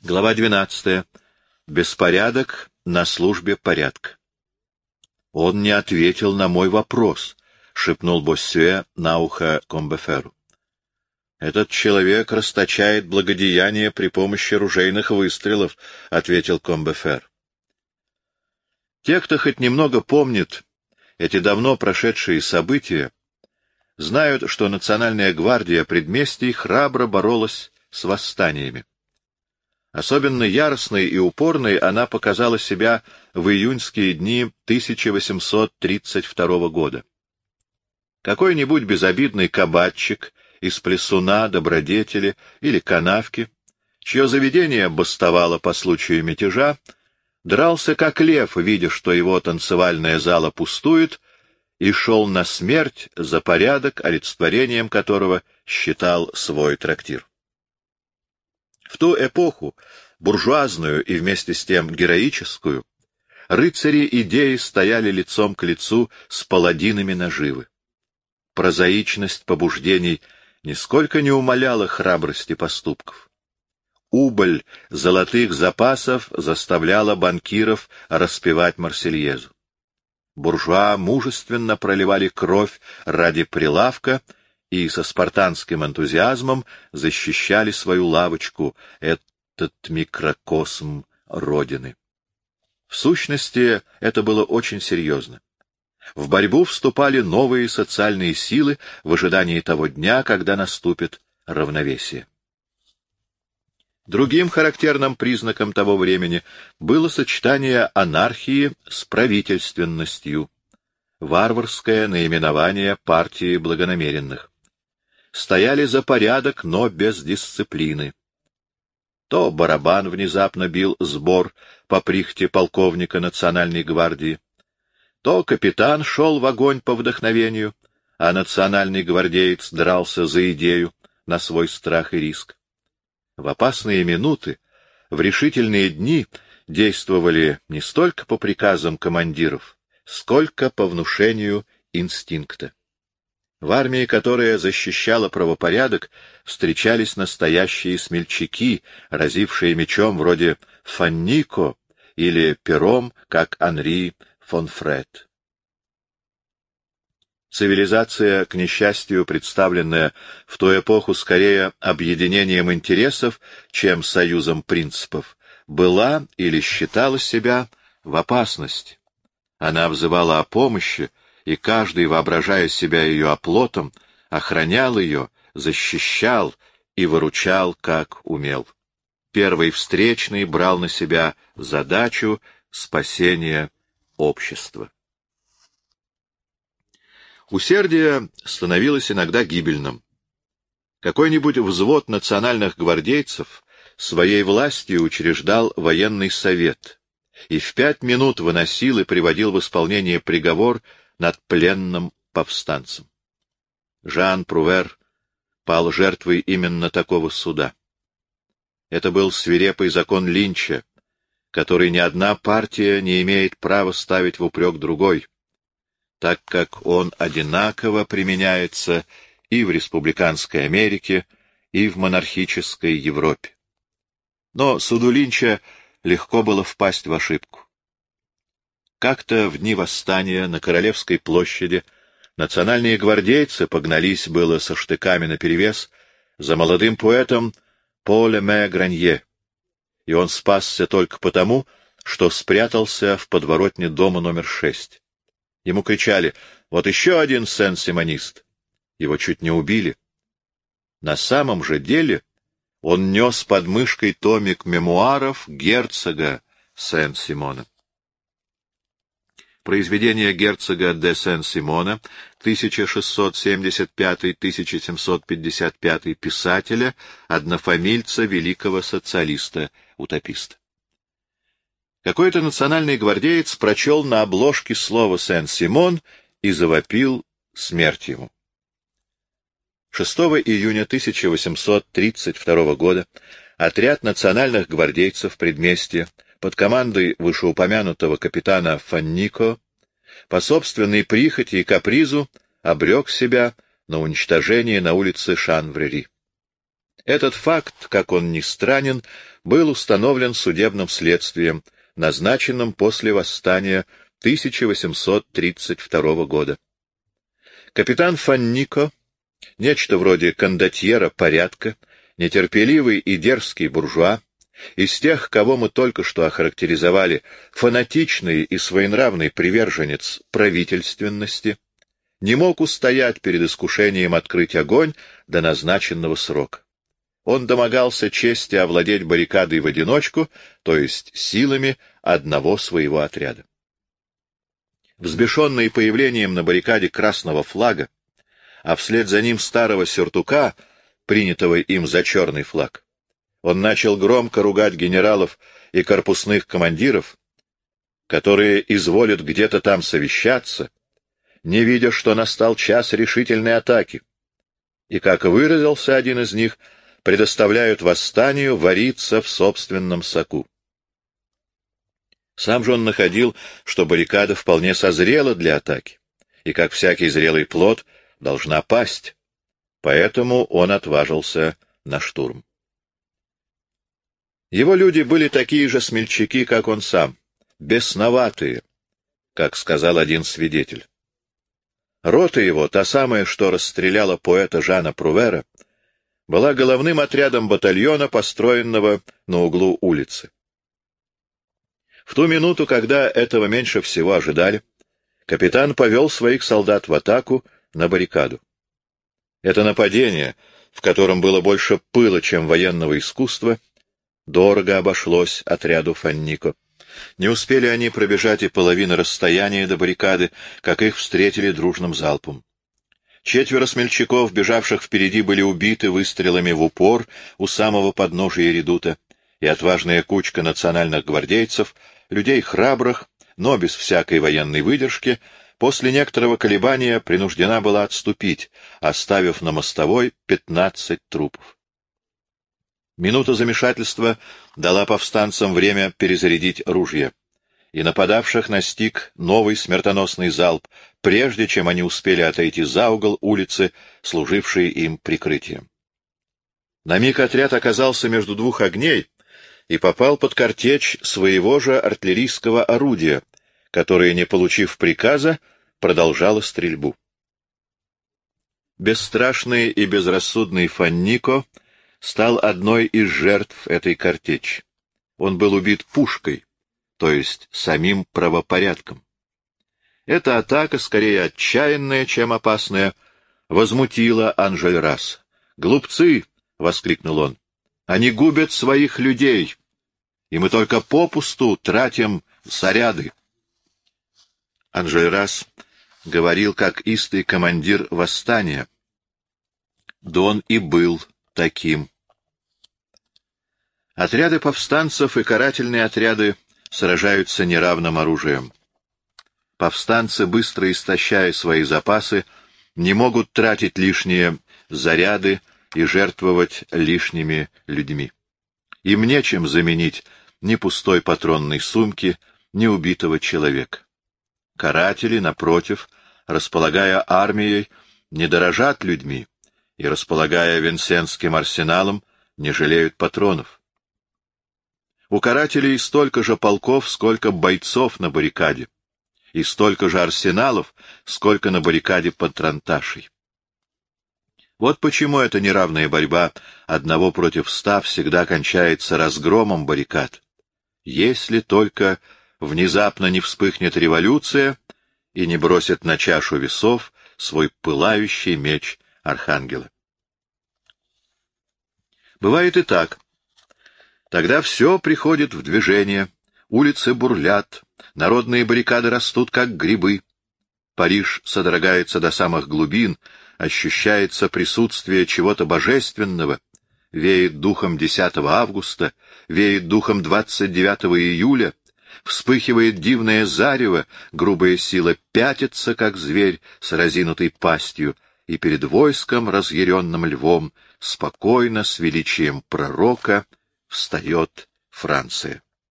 Глава 12. Беспорядок на службе порядка. Он не ответил на мой вопрос, шепнул Боссюэ на ухо Комбеферу. Этот человек расточает благодеяние при помощи ружейных выстрелов, ответил Комбефер. Те, кто хоть немного помнит эти давно прошедшие события, знают, что Национальная гвардия предместий храбро боролась с восстаниями. Особенно яростной и упорной она показала себя в июньские дни 1832 года. Какой-нибудь безобидный кабачик из плесуна, добродетели или канавки, чье заведение бастовало по случаю мятежа, дрался как лев, видя, что его танцевальная зала пустует, и шел на смерть за порядок, олицетворением которого считал свой трактир. В ту эпоху, буржуазную и вместе с тем героическую, рыцари идеи стояли лицом к лицу с паладинами наживы. Прозаичность побуждений нисколько не умаляла храбрости поступков. Убыль золотых запасов заставляла банкиров распевать Марсельезу. Буржуа мужественно проливали кровь ради прилавка и со спартанским энтузиазмом защищали свою лавочку, этот микрокосм Родины. В сущности, это было очень серьезно. В борьбу вступали новые социальные силы в ожидании того дня, когда наступит равновесие. Другим характерным признаком того времени было сочетание анархии с правительственностью, варварское наименование партии благонамеренных стояли за порядок, но без дисциплины. То барабан внезапно бил сбор по прихте полковника национальной гвардии, то капитан шел в огонь по вдохновению, а национальный гвардеец дрался за идею на свой страх и риск. В опасные минуты, в решительные дни действовали не столько по приказам командиров, сколько по внушению инстинкта. В армии, которая защищала правопорядок, встречались настоящие смельчаки, разившие мечом вроде Фаннико или пером, как Анри фон Фред. Цивилизация, к несчастью, представленная в ту эпоху скорее объединением интересов, чем союзом принципов, была или считала себя в опасности. Она взывала о помощи, и каждый, воображая себя ее оплотом, охранял ее, защищал и выручал, как умел. Первый встречный брал на себя задачу спасения общества. Усердие становилось иногда гибельным. Какой-нибудь взвод национальных гвардейцев своей властью учреждал военный совет и в пять минут выносил и приводил в исполнение приговор над пленным повстанцем. Жан Прувер пал жертвой именно такого суда. Это был свирепый закон Линча, который ни одна партия не имеет права ставить в упрек другой, так как он одинаково применяется и в республиканской Америке, и в монархической Европе. Но суду Линча легко было впасть в ошибку. Как-то в дни восстания на Королевской площади национальные гвардейцы погнались было со штыками наперевес за молодым поэтом Поле Ме Гранье, и он спасся только потому, что спрятался в подворотне дома номер шесть. Ему кричали «Вот еще один сен-симонист!» Его чуть не убили. На самом же деле он нес под мышкой томик мемуаров герцога Сен-Симона произведение герцога де Сен-Симона 1675-1755 писателя, однофамильца великого социалиста-утописта. Какой-то национальный гвардеец прочел на обложке слово Сен-Симон и завопил смерть ему. 6 июня 1832 года отряд национальных гвардейцев предместья под командой вышеупомянутого капитана Фаннико по собственной прихоти и капризу обрек себя на уничтожение на улице Шанврери. Этот факт, как он ни странен, был установлен судебным следствием, назначенным после восстания 1832 года. Капитан Фаннико, нечто вроде кондотьера порядка, нетерпеливый и дерзкий буржуа, из тех, кого мы только что охарактеризовали, фанатичный и своенравный приверженец правительственности, не мог устоять перед искушением открыть огонь до назначенного срока. Он домогался чести овладеть баррикадой в одиночку, то есть силами одного своего отряда. Взбешенный появлением на баррикаде красного флага, а вслед за ним старого сюртука, принятого им за черный флаг, он начал громко ругать генералов и корпусных командиров, которые изволят где-то там совещаться, не видя, что настал час решительной атаки. И, как выразился один из них, предоставляют восстанию вариться в собственном соку. Сам же он находил, что баррикада вполне созрела для атаки, и, как всякий зрелый плод, должна пасть. Поэтому он отважился на штурм. Его люди были такие же смельчаки, как он сам, бесноватые, как сказал один свидетель. Рота его, та самая, что расстреляла поэта Жана Прувера, была головным отрядом батальона, построенного на углу улицы. В ту минуту, когда этого меньше всего ожидали, капитан повел своих солдат в атаку на баррикаду. Это нападение, в котором было больше пыла, чем военного искусства, Дорого обошлось отряду Фаннико. Не успели они пробежать и половины расстояния до баррикады, как их встретили дружным залпом. Четверо смельчаков, бежавших впереди, были убиты выстрелами в упор у самого подножия редута, и отважная кучка национальных гвардейцев, людей храбрых, но без всякой военной выдержки, после некоторого колебания принуждена была отступить, оставив на мостовой пятнадцать трупов. Минута замешательства дала повстанцам время перезарядить ружья, и нападавших настиг новый смертоносный залп, прежде чем они успели отойти за угол улицы, служившей им прикрытием. На миг отряд оказался между двух огней и попал под картечь своего же артиллерийского орудия, которое, не получив приказа, продолжало стрельбу. Бесстрашный и безрассудный Фаннико — стал одной из жертв этой картечи. Он был убит пушкой, то есть самим правопорядком. Эта атака, скорее отчаянная, чем опасная, возмутила Анжель Расс. «Глупцы!» — воскликнул он. «Они губят своих людей, и мы только попусту тратим заряды». Анжель Расс говорил как истый командир восстания. Дон и был таким. Отряды повстанцев и карательные отряды сражаются неравным оружием. Повстанцы, быстро истощая свои запасы, не могут тратить лишние заряды и жертвовать лишними людьми. Им нечем заменить ни пустой патронной сумки, ни убитого человека. Каратели, напротив, располагая армией, не дорожат людьми, и, располагая Винсентским арсеналом, не жалеют патронов. У карателей столько же полков, сколько бойцов на баррикаде, и столько же арсеналов, сколько на баррикаде под Транташей. Вот почему эта неравная борьба одного против ста всегда кончается разгромом баррикад. Если только внезапно не вспыхнет революция и не бросит на чашу весов свой пылающий меч архангела. Бывает и так. Тогда все приходит в движение, улицы бурлят, народные баррикады растут, как грибы. Париж содрогается до самых глубин, ощущается присутствие чего-то божественного, веет духом 10 августа, веет духом 29 июля, вспыхивает дивное зарево, грубая сила пятится, как зверь с разинутой пастью, и перед войском, разъяренным львом, спокойно, с величием пророка, встает Франция.